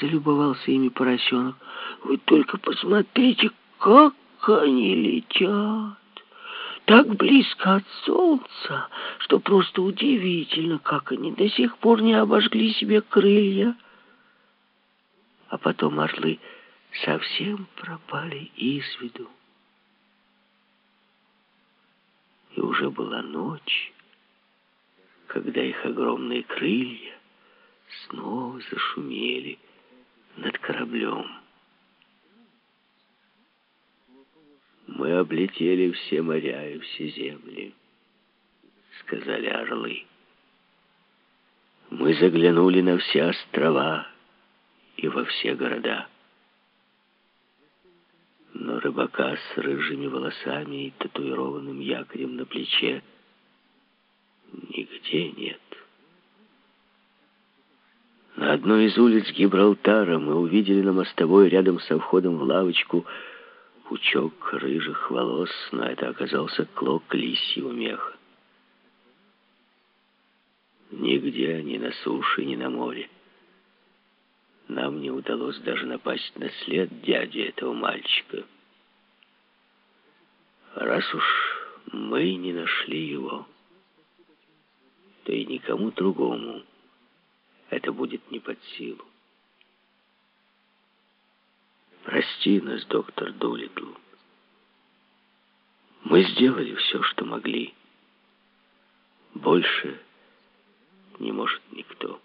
залюбовался ими поросенок. Вы только посмотрите, как они летят. Так близко от солнца, что просто удивительно, как они до сих пор не обожгли себе крылья. А потом орлы совсем пропали из виду. И уже была ночь, когда их огромные крылья снова зашумели над кораблем. Мы облетели все моря и все земли, сказали орлы. Мы заглянули на все острова и во все города. Но рыбака с рыжими волосами и татуированным якорем на плече нигде нет. Одной из улиц Гибралтара мы увидели на мостовой рядом со входом в лавочку пучок рыжих волос, но это оказался клок лисьего меха. Нигде, ни на суше, ни на море. Нам не удалось даже напасть на след дяди этого мальчика. Раз уж мы не нашли его, то и никому другому это будет не под силу. Прости нас, доктор Дулитл. Мы сделали все, что могли. Больше не может никто.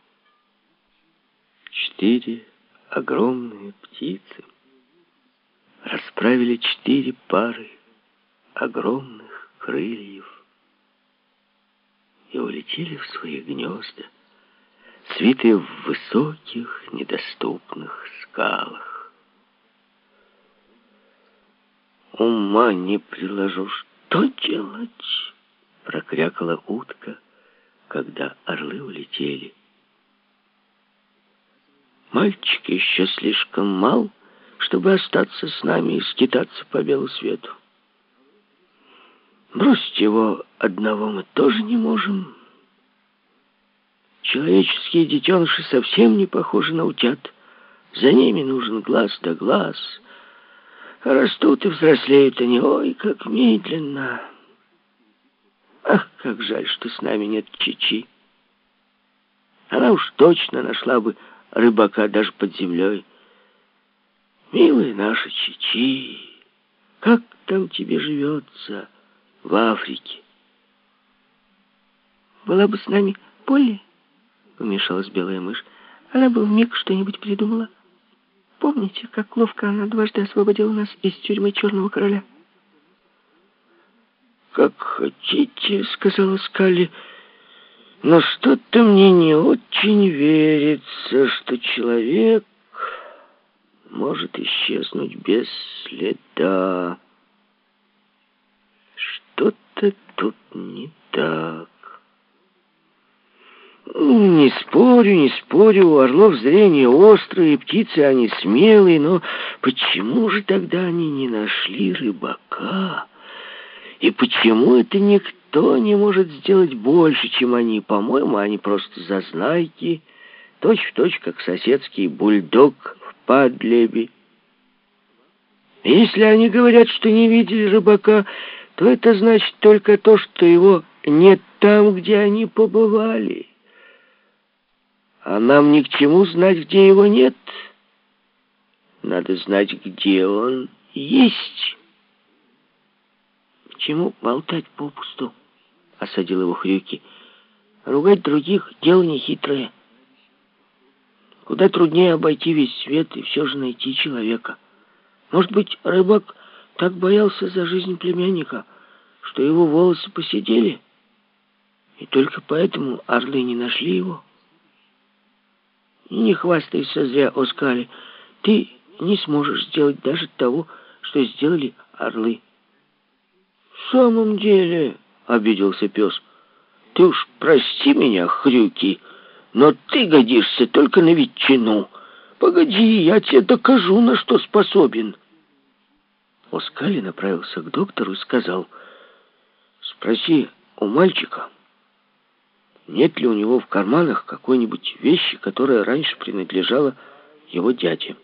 Четыре огромные птицы расправили четыре пары огромных крыльев и улетели в свои гнезда, свитые в высоких, недоступных скалах. Ума не приложу, что делать? Прокрякала утка, когда орлы улетели. Мальчик еще слишком мал, чтобы остаться с нами и скитаться по белу свету. Бросить его одного мы тоже не можем. Человеческие детеныши совсем не похожи на утят. За ними нужен глаз да глаз — Растут и взрослеют они, ой, как медленно. Ах, как жаль, что с нами нет Чичи. Она уж точно нашла бы рыбака даже под землей. Милая наша Чичи, как там тебе живется в Африке? Была бы с нами Полли, вмешалась белая мышь, она бы вмиг что-нибудь придумала. Помните, как ловко она дважды освободила нас из тюрьмы Черного Короля? «Как хотите», — сказала Скалли, — «но что-то мне не очень верится, что человек может исчезнуть без следа. Что-то тут не так». Не спорю, не спорю, у орлов зрение острое, птицы они смелые, но почему же тогда они не нашли рыбака? И почему это никто не может сделать больше, чем они? По-моему, они просто зазнайки, точь-в-точь, точь, как соседский бульдог в Падлебе. Если они говорят, что не видели рыбака, то это значит только то, что его нет там, где они побывали. А нам ни к чему знать, где его нет. Надо знать, где он есть. К чему болтать попусту? Осадил его Хрюки. Ругать других — дело нехитрое. Куда труднее обойти весь свет и все же найти человека. Может быть, рыбак так боялся за жизнь племянника, что его волосы посидели, и только поэтому орлы не нашли его. Не хвастайся зря, Оскали. Ты не сможешь сделать даже того, что сделали орлы. В самом деле, обиделся пес, ты уж прости меня, хрюки, но ты годишься только на ветчину. Погоди, я тебе докажу, на что способен. Оскали направился к доктору и сказал, спроси у мальчика, нет ли у него в карманах какой-нибудь вещи, которая раньше принадлежала его дяде.